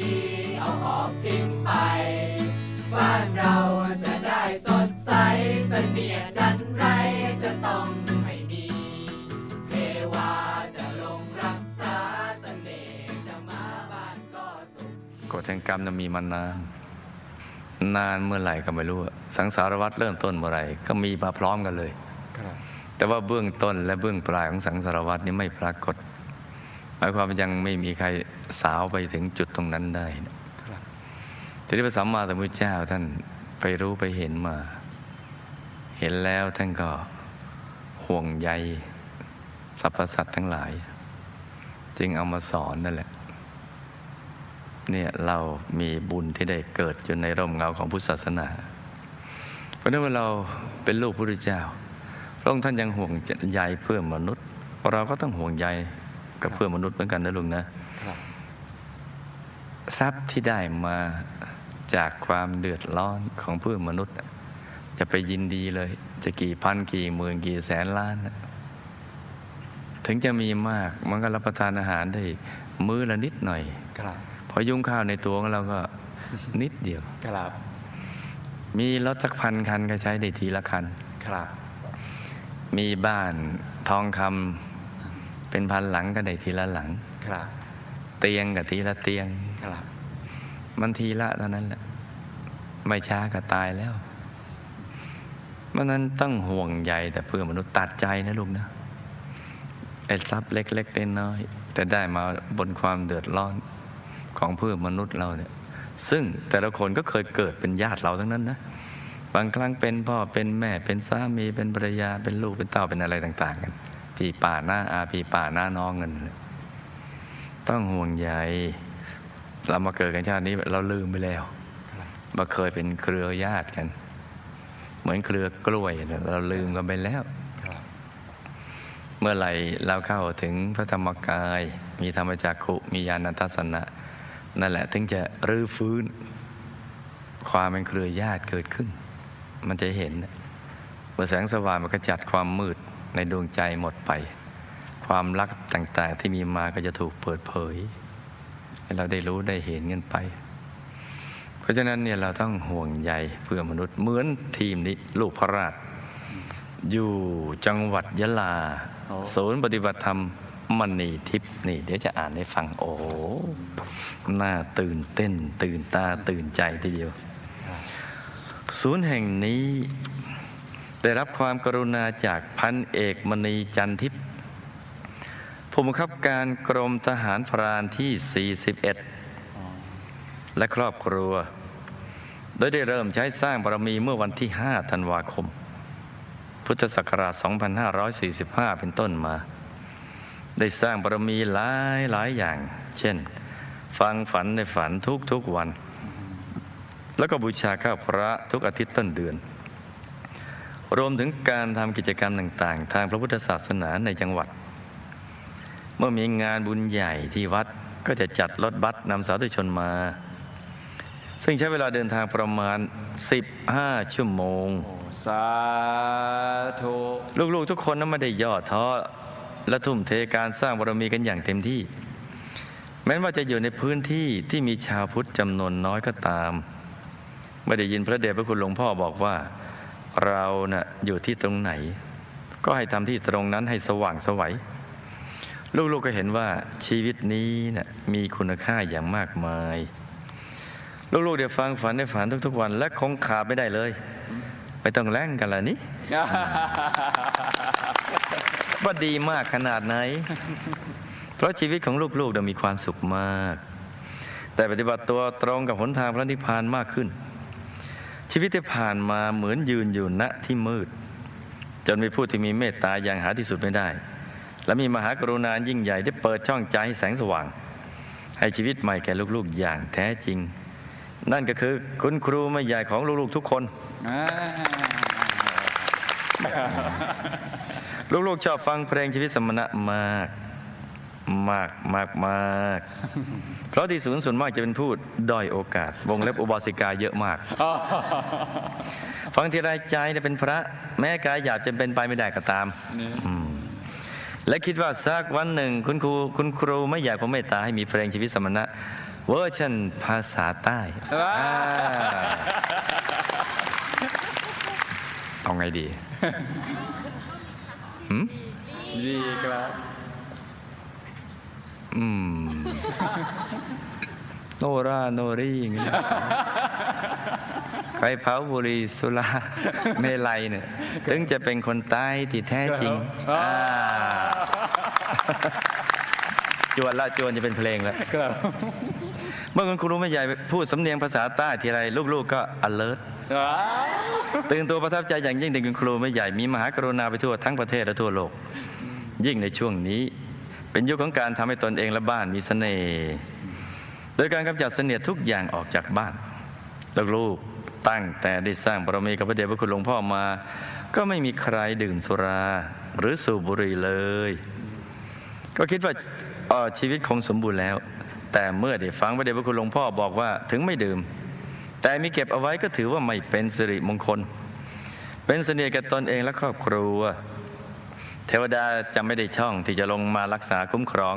ดี เอาออกทิ้งไป บ้านเราจะได้สดใสเสนียดจันไรจะต้องไม่มี เทวาจะลงรักษาเสน่ห์จะมาบ้านก็สุขกฎแห่งกรรมจะมีมานาน นานเมื่อไหร่ก็ไม่รู้อะสังสารวัตรเริ่มต้นเมื่อไหร่ก็มีมาพร้อมกันเลยครับแต่ว่าเบื้องต้นและเบื้องปลายของสังสารวัตรนี้ไม่ปรากฏห มายความว่ายังไม่มีใครสาวไปถึงจุดตรงนั้นได้นะครับทีนี้พระสัมมาสัมพุทธเจ้าท่านไปรู้ไปเห็นมา เห็นแล้วท่านก็ห่วงใยสรรพสัตว์ทั้งหลาย จึงเอามาสอนนั่นแหละ เนี่ยเรามีบุญที่ได้เกิดอยู่ในร่มเงาของพุทธศาสนา เพราะนั้นเมื่อเราเป็นลูกพระพุทธเจ้าพระองค์ท่านยังห่วงใยเพื่อมนุษย์ เราก็ต้องห่วงใย กับเพื่อนมนุษย์เหมือนกันนะลุงนะครับทรัพย์ที่ได้มาจากความเดือดร้อนของเพื่อนมนุษย์น่ะจะไปยินดีเลย จะกี่พันกี่หมื่นกี่แสนล้านน่ะถึงจะมีมากมันก็รับประทานอาหารได้มื้อละนิดหน่อยครับพอยุ่งข้าวในตัวของเราก็นิดเดียวครับมีรถสักพันคันก็ใช้ได้ทีละคันครับมีบ้านทองคำ เป็นพันหลังก็ได้ทีละหลังครับ เตียงกับทีละเตียงครับ มันทีละเท่านั้นแหละไม่ช้าก็ตายแล้วมันนั้นต้องห่วงใยแต่เพื่อมนุษย์ตัดใจนะลูกนะไอ้ทรัพย์เล็กๆน้อยๆแต่ได้มาบนความเดือดร้อนของเพื่อนมนุษย์เราเนี่ย ซึ่งแต่ละคนก็เคยเกิดเป็นญาติเราทั้งนั้นนะบางครั้งเป็นพ่อเป็นแม่เป็นสามีเป็นภรรยาเป็นลูกเป็นเต้าเป็นอะไรต่าง ๆ กัน พี่ป่าหน้าอาพี่ป่าหน้าน้องกันต้องห่วงใยเรามาเกิดกันชาตินี้เราลืมไปแล้วว่าเคยเป็นเครือญาติกัน เหมือนเครือกล้วยเราลืมกันไปแล้วเมื่อไหร่เราเข้าถึงพระธรรมกาย มีธรรมจักขุมีญาณทัศนะนั่นแหละถึงจะรื้อฟื้น ความเป็นเครือญาติเกิดขึ้น มันจะเห็นเมื่อแสงสว่างมันก็จัดความมืด ในดวงใจหมดไป ความรักต่างๆที่มีมาก็จะถูกเปิดเผย ให้เราได้รู้ได้เห็นกันไป เพราะฉะนั้นเนี่ยเราต้องห่วงใยเพื่อมนุษย์เหมือนทีมนี้ลูกพระราช อยู่จังหวัดยะลา ศูนย์ปฏิบัติธรรมมณีทิพย์นี่ เดี๋ยวจะอ่านให้ฟังโอ้หน่าตื่นเต้น ตื่นตาตื่นใจทีเดียว ศูนย์แห่งนี้ ได้รับความกรุณาจากพันเอกมณีจันทิพย์ผู้บังคับการกรมทหารพรานที่ 41 และครอบครัว โดยได้เริ่มใช้สร้างบารมีเมื่อวันที่ 5 ธันวาคม พุทธศักราช 2545 เป็นต้นมา ได้สร้างบารมีหลายหลายอย่าง เช่น ฟังฝันในฝันทุกทุกๆวัน แล้วก็บูชาข้าพระทุกอาทิตย์ต้นเดือน รวมถึงการทำกิจกรรมต่าง ๆ ทางพระพุทธศาสนาในจังหวัด เมื่อมีงานบุญใหญ่ที่วัดก็จะจัดรถบัสนำสาธุชนมา ซึ่งใช้เวลาเดินทางประมาณ 15 ชั่วโมงโอ้สาธุลูก ๆ ทุกคนนั้นไม่ได้ย่อท้อและทุ่มเทการสร้างบารมีกันอย่างเต็มที่ แม้ว่าจะอยู่ในพื้นที่ที่มีชาวพุทธจำนวนน้อยก็ตาม ไม่ได้ยินพระเดชพระคุณหลวงพ่อบอกว่า เราน่ะอยู่ที่ตรงไหน ก็ให้ทำที่ตรงนั้นให้สว่างไสวัยลูกๆก็เห็นว่าชีวิตนี้น่ะมีคุณค่าอย่างมากมาย ลูกๆเดี๋ยวฟังฝันในฝันทุกๆวัน และคงขาดไม่ได้เลย ไม่ต้องแล่งกันละนี่ว่าดีมากขนาดไหน เพราะชีวิตของลูกๆเรามีความสุขมาก แต่ปฏิบัติตัวตรงกับหนทางพระนิพพานมากขึ้น ชีวิตที่ผ่านมาเหมือนยืนอยู่ณที่มืด จนมีผู้ที่มีเมตตาอย่างหาที่สุดไม่ได้ และมีมหากรุณายิ่งใหญ่ได้เปิดช่องใจให้แสงสว่าง ให้ชีวิตใหม่แก่ลูกๆอย่างแท้จริง นั่นก็คือคุณครูไม่ใหญ่ของลูกๆทุกคนอ่าลูกๆชอบฟังเพลงชีวิตสมณะมาก มากมากมากเพราะที่ศูนย์ส่วนมากจะเป็นพูดด้อยโอกาส วงเล็บอุบาสิกาเยอะมาก ฟังทีไรใจเนี่ยเป็นพระ แม้กายหยาบจะเป็นไปไม่ได้ก็ตามนี่อืมและคิดว่าสักวันหนึ่ง คุณครูคุณครูไม่อยากผมเมตตาให้มีเพลงชีวิตสมณะ เวอร์ชันภาษาใต้อ่าเอาไงดีหืมดีครับ อืม โนราโนรีอย่างเงี้ยใครเผาบุหรีสุราเมลัยเนี่ยถึงจะเป็นคนใต้ที่แท้จริงครับอ่าจวนละจวนจะเป็นเพลงแล้วครับเมื่อคุณครูไม่ใหญ่พูดสำเนียงภาษาใต้ทีไรลูกๆก็ alert ว้าวตื่นตัวประทับใจอย่างยิ่งเด็กคุณครูไม่ใหญ่มีมหากรุณาไปทั่วทั้งประเทศและทั่วโลก ยิ่งในช่วงนี้ เป็นยุคของการทำให้ตนเองและบ้านมีเสน่ห์ โดยการกำจัดเสนียดทุกอย่างออกจากบ้านลูกๆตั้งแต่ได้สร้างบารมีกับพระเดชพระคุณหลวงพ่อมา ก็ไม่มีใครดื่มสุรา หรือสูบบุหรี่เลย ก็คิดว่าออชีวิตคงสมบูรณ์แล้ว แต่เมื่อได้ฟังพระเดชพระคุณหลวงพ่อบอกว่าถึงไม่ดื่ม แต่มีเก็บเอาไว้ก็ถือว่าไม่เป็นสิริมงคล เป็นเสน่ห์แก่ตนเองและครอบครัว เทวดาจะไม่ได้ช่องที่จะลงมารักษาคุ้มครอง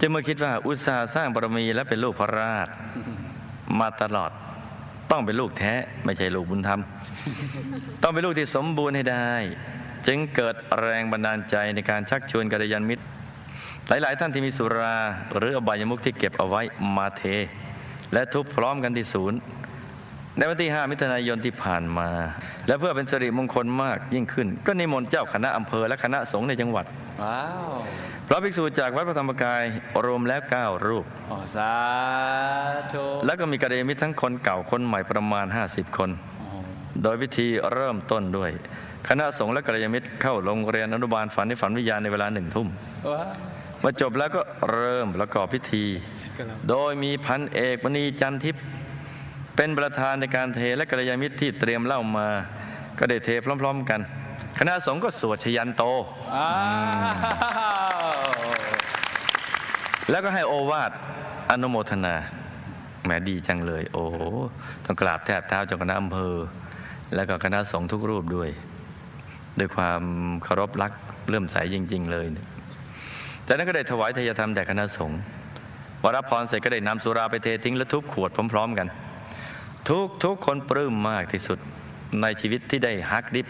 จึงมาคิดว่าอุตสาห์สร้างบารมีและเป็นลูกพระราชมาตลอดต้องเป็นลูกแท้ไม่ใช่ลูกบุญธรรม ต้องเป็นลูกที่สมบูรณ์ให้ได้ จึงเกิดแรงบันดาลใจในการชักชวนกัลยาณมิตร หลาย ๆ ท่านที่มีสุราหรืออบายมุขที่เก็บเอาไว้มาเท และทุบพร้อมกันที่ศูนย์ ในวันที่ 5 มิถุนายนที่ผ่านมา และเพื่อเป็นสิริมงคลมากยิ่งขึ้น ก็นิมนต์เจ้าคณะอำเภอและคณะสงฆ์ในจังหวัดว้าวพระภิกษุจากวัดพระธรรมกายรวมแล้ว 9 รูปโอ้สาธุแล้วก็มีกัลยาณมิตรทั้งคนเก่าคนใหม่ประมาณ 50 คน โดยพิธีเริ่มต้นด้วย คณะสงฆ์และกัลยาณมิตรเข้าโรงเรียนอนุบาลฝันในฝันวิญญาณในเวลาหนึ่งทุ่มว้าวมาจบแล้วก็เริ่มประกอบพิธี โดยมีพันเอกมณีจันทิพย์ เป็นประธานในการเทและกัลยาณมิตรที่เตรียมเหล่ามา ก็ได้เทพร้อม ๆ กัน คณะสงฆ์ก็สวดชยันโตอ้าวแล้วก็ให้โอวาทอนุโมทนาแหมดีจังเลย โอ้โหต้องกราบแทบเท้าเจ้าคณะอำเภอ แล้วก็คณะสงฆ์ทุกรูปด้วย ด้วยความเคารพรักเลื่อมใสจริง ๆ เลยเนี่ยจากนั้นก็ได้ถวายทายธรรมแด่คณะสงฆ์วรับพรเสร็จก็ได้นำสุราไปเททิ้งและทุบขวดพร้อม ๆ กัน ทุกทุกคนปลื้มมากที่สุดในชีวิตที่ได้ฮักดิบ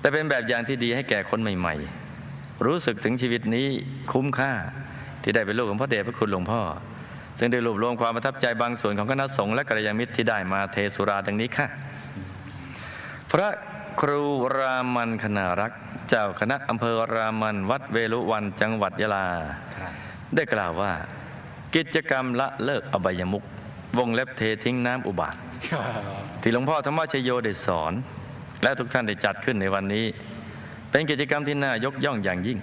แต่เป็นแบบอย่างที่ดีให้แก่คนใหม่ ๆ รู้สึกถึงชีวิตนี้คุ้มค่าที่ได้เป็นลูกของพระเดชพระคุณหลวงพ่อ ซึ่งได้รวบรวมความประทับใจบางส่วนของคณะสงฆ์และกัลยาณมิตรที่ได้มาเทสุราดังนี้ค่ะ พระครูรามันคณารักษ์เจ้าคณะอำเภอรามันวัดเวลุวันจังหวัดยะลาครับได้กล่าวว่า กิจกรรมละเลิกอบายมุก วงเล็บเททิ้งน้ำอุบาทครับที่หลวงพ่อธรรมชโยได้สอน และทุกท่านได้จัดขึ้นในวันนี้ เป็นกิจกรรมที่น่ายกย่องอย่างยิ่ง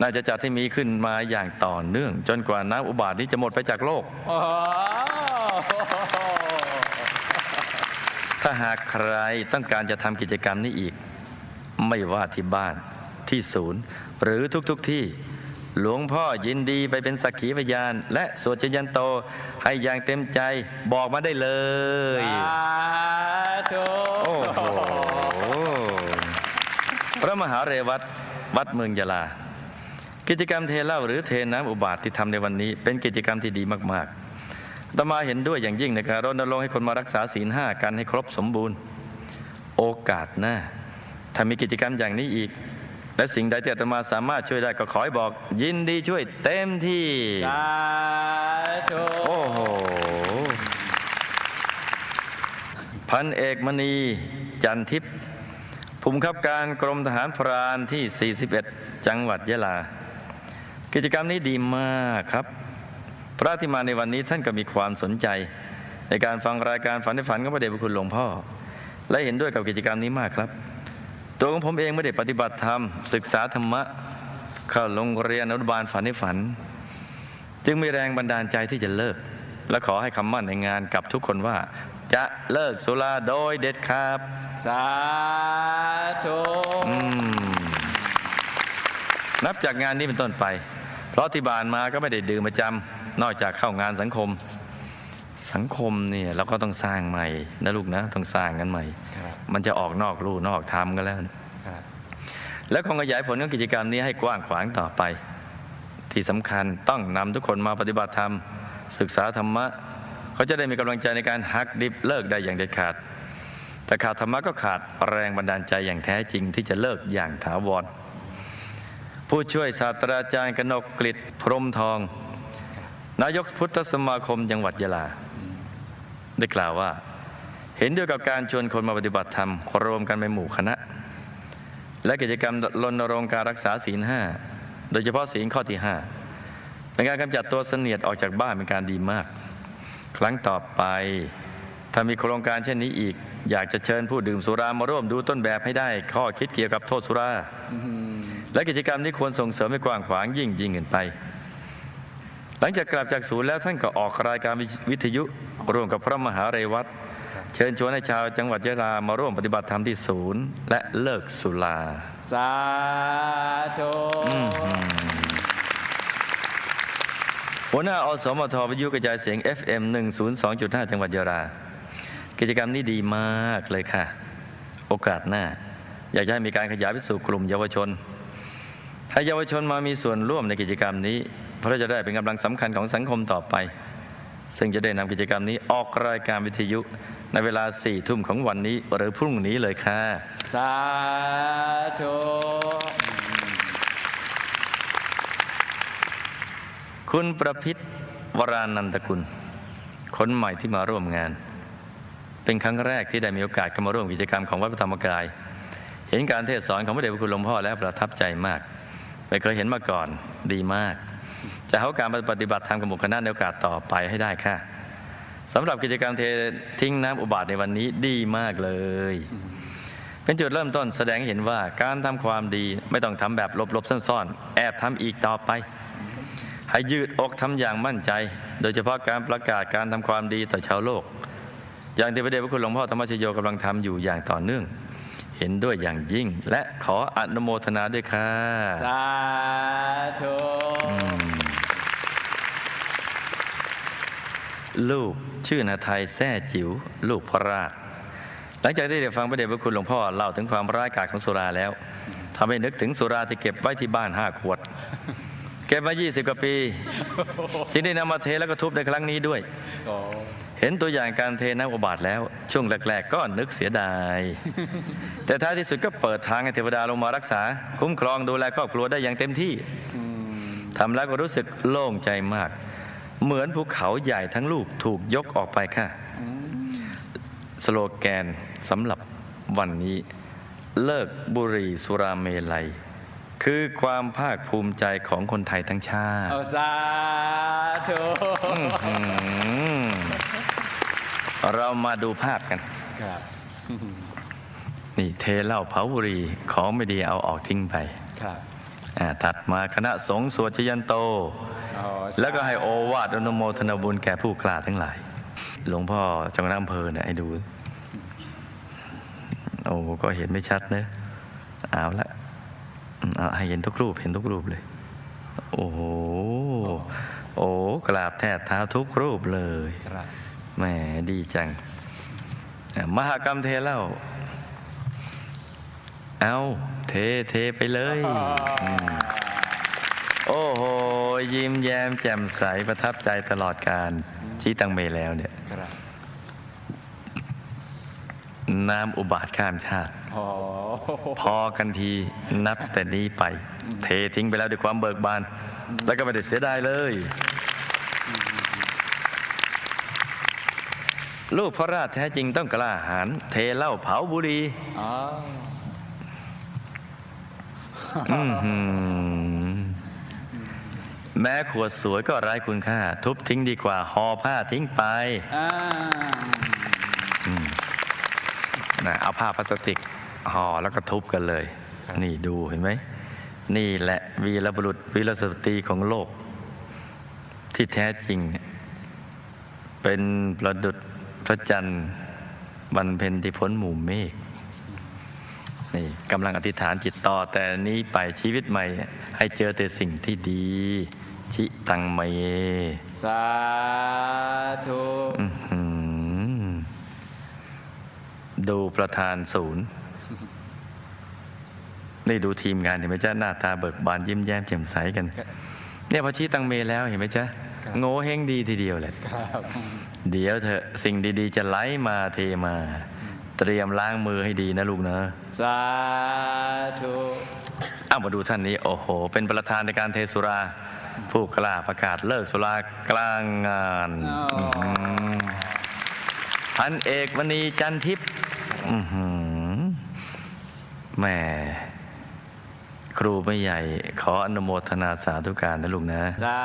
น่าจะจัดให้มีขึ้นมาอย่างต่อเนื่อง จนกว่าน้ำอุบาทนี้จะหมดไปจากโลกว้าวถ้าหากใครต้องการจะทำกิจกรรมนี้อีก ไม่ว่าที่บ้านที่ศูนย์ หรือทุกๆทที่ หลวงพ่อยินดีไปเป็นสักขีพยาน และสวดชยันโตให้อย่างเต็มใจบอกมาได้เลยสาธุโอ้โหพระมหาเรวัตวัดเมืองยะลา กิจกรรมเทเหล้าหรือเทน้ำอุบาทที่ทำในวันนี้ เป็นกิจกรรมที่ดีมากๆอาตมาเห็นด้วยอย่างยิ่งในการรณรงค์ให้คนมารักษาศีลห้ากันให้ครบสมบูรณ์ โอกาสหน้าถ้ามีกิจกรรมอย่างนี้อีก และสิ่งใดที่อาตมาสามารถช่วยได้ก็ขอให้บอก ยินดีช่วยเต็มที่สาธุโอ้โหพันเอกมณีจันทิพย์ผู้บังคับการกรมทหารพรานที่ 41 จังหวัดยะลา กิจกรรมนี้ดีมากครับ พระที่มาในวันนี้ท่านก็มีความสนใจ ในการฟังรายการฝันในฝันของพระเดชพระคุณหลวงพ่อ และเห็นด้วยกับกิจกรรมนี้มากครับ ตัวของผมเองไม่ได้ปฏิบัติธรรม ศึกษาธรรมะ เข้าโรงเรียนอนุบาลฝันในฝัน จึงมีแรงบันดาลใจที่จะเลิก และขอให้คำมั่นในงานกับทุกคนว่า จะเลิกสุราโดยเด็ดขาดสาธุอืมนับจากงานนี้เป็นต้นไป เพราะที่บานมาก็ไม่ได้ดื่มประจำนอกจากเข้างานสังคม สังคมเนี่ยเราก็ต้องสร้างใหม่นะลูกนะต้องสร้างกันใหม่ครับมันจะออกนอกลู่นอกทำกันแล้วครับและคงขยายผลของกิจกรรมนี้ให้กว้างขวางต่อไป ที่สำคัญต้องนำทุกคนมาปฏิบัติธรรม ศึกษาธรรมะเขาจะได้มีกำลังใจในการหักดิบเลิกได้อย่างเด็ดขาด แต่ขาดธรรมะก็ขาดแรงบันดาลใจอย่างแท้จริงที่จะเลิกอย่างถาวร ผู้ช่วยศาสตราจารย์กนกกฤษพรหมทอง นายกพุทธสมาคมจังหวัดยะลา ได้กล่าวว่า เห็นด้วยกับการชวนคนมาปฏิบัติธรรมรวมกันเป็นหมู่คณะ และกิจกรรมรณรงค์การรักษาศีลห้าโดยเฉพาะศีลข้อที่ห้าเป็นการกำจัดตัวเสนียดออกจากบ้านเป็นการดีมาก ครั้งต่อไปถ้ามีโครงการเช่นนี้อีก อยากจะเชิญผู้ดื่มสุรามาร่วมดูต้นแบบให้ได้ ข้อคิดเกี่ยวกับโทษสุราและกิจกรรมนี้ควรส่งเสริมให้กว้างขวางยิ่งยิ่งขึ้นไป หลังจากกลับจากศูนย์แล้วท่านก็ออกรายการวิทยุ ร่วมกับพระมหาเรวัตเชิญชวนให้ชาวจังหวัดยะลามาร่วมปฏิบัติธรรมที่ศูนย์ และเลิกสุรา สาธุหัวหน้าอสมทวิทยุกระจายเสียง FM 102.5 จังหวัดยะลา กิจกรรมนี้ดีมากเลยค่ะ โอกาสหน้า อยากจะให้มีการขยายไปสู่กลุ่มเยาวชนถ้าเยาวชนมามีส่วนร่วมในกิจกรรมนี้ เพราะจะได้เป็นกำลังสำคัญของสังคมต่อไป ซึ่งจะได้นำกิจกรรมนี้ออกรายการวิทยุในเวลาสี่ทุ่มของวันนี้หรือพรุ่งนี้เลยค่ะ สาธุคุณประพิษวรานันตกุล คนใหม่ที่มาร่วมงาน เป็นครั้งแรกที่ได้มีโอกาสเข้ามาร่วมกิจกรรมของวัดพระธรรมกาย เห็นการเทศน์สอนของพระเดชพระคุณหลวงพ่อแล้วประทับใจมาก ไม่เคยเห็นมาก่อนดีมาก จะเอาการปฏิบัติธรรมกับหมู่คณะในโอกาสต่อไปให้ได้ค่ะสำหรับกิจกรรมเททิ้งน้ำอุบาทในวันนี้ดีมากเลย เป็นจุดเริ่มต้นแสดงให้เห็นว่าการทำความดีไม่ต้องทำแบบลบๆซ่อนๆ แอบทำอีกต่อไป ให้ยืดอกทำอย่างมั่นใจ โดยเฉพาะการประกาศการทำความดีต่อชาวโลก อย่างที่พระเดชพระคุณหลวงพ่อธรรมชโยกำลังทำอยู่อย่างต่อเนื่อง เห็นด้วยอย่างยิ่ง และขออนุโมทนาด้วยค่ะ สาธุ ลูกชื่อนาไทยแซ่จิ๋วลูกพระราช หลังจากที่ได้ฟังพระเดชพระคุณหลวงพ่อเล่าถึงความร้ายกาจของสุราแล้วทำให้นึกถึงสุราที่เก็บไว้ที่บ้านห้าขวด เก็บมา 20 กว่าปี ที่ได้นำมาเทแล้วก็ทุบในครั้งนี้ด้วย เห็นตัวอย่างการเทน้ำอุบาทแล้ว ช่วงแรกๆก็นึกเสียดาย แต่ท้ายที่สุดก็เปิดทางให้เทวดาลงมารักษา คุ้มครองดูแลครอบครัวได้อย่างเต็มที่ทำแล้วก็รู้สึกโล่งใจมาก เหมือนภูเขาใหญ่ทั้งลูกถูกยกออกไปค่ะ สโลแกนสำหรับวันนี้ เลิกบุหรี่สุราเมลัย คือความภาคภูมิใจของคนไทยทั้งชาติเอาสาธุอืมเรามาดูภาพกันครับนี่เทเหล้าเผาบุหรี่ของไม่ดีเอาออกทิ้งไปครับอ่าถัดมาคณะสงฆ์สวดชยันโตอ๋อ แล้วก็ให้โอวาทอนุโมทนาบุญแก่ผู้กล้าทั้งหลาย หลวงพ่อจังหวัดอำเภอเนี่ยให้ดู โอ้ก็เห็นไม่ชัดเนอะเอาละอืมเอาให้เห็นทุกรูปเห็นทุกรูปเลย โอ้โหโอ้กราบแทบเท้าทุกรูปเลยครับแหมดีจังอะมหากรรมเทเหล้าเอาเทเทไปเลยมโอ้โห ยิ้มแย้มแจ่มใสประทับใจตลอดการชี้ตังเมแล้วเนี่ยครับน้ำอุบาทข้ามชาติโอ้พอกันทีนับแต่นี้ไป เททิ้งไปแล้วด้วยความเบิกบาน แล้วก็ไม่ได้เสียดายเลย ลูกพระราชแท้จริงต้องกล้าหาญเทเหล้าเผาบุหรี่อ๋ออื้อหือ แม้ขวดสวยก็ไร้คุณค่า ทุบทิ้งดีกว่าห่อผ้าทิ้งไปอ่านะเอาผ้าพลาสติกห่อแล้วก็ทุบกันเลย นี่ดูเห็นไหม นี่แหละวีรบุรุษวีรสตรีของโลก ที่แท้จริงเนี่ยเป็นประดุษพระจันทร์บรรเพ็ญที่พ้นหมู่เมฆ นี่กำลังอธิษฐานจิตต่อ แต่นี้ไปชีวิตใหม่ ให้เจอแต่สิ่งที่ดี ชิตังเมสาธุอื้อหือดูประธานศูนย์นี่ดูทีมงานเห็นไหมจ๊ะหน้าตาเบิกบานยิ้มแย้มแจ่มใสกัน เนี่ยพอชี้ตังเมแล้วเห็นไหมจ๊ะโง่เฮงดีทีเดียวเลยครับเดี๋ยวเถอะสิ่งดี ๆ จะไหลมาเทมา เตรียมล้างมือให้ดีนะลูกนะ สาธุเอามาดูท่านนี้ โอ้โห เป็นประธานในการเทสุรา ผู้กล้าประกาศเลิกสุรากลางงานอื้อหือพันเอกมณีจันทิพย์อื้อหือแหม่ครูไม่ใหญ่ ขออนุโมทนาสาธุการนะลูกนะ สา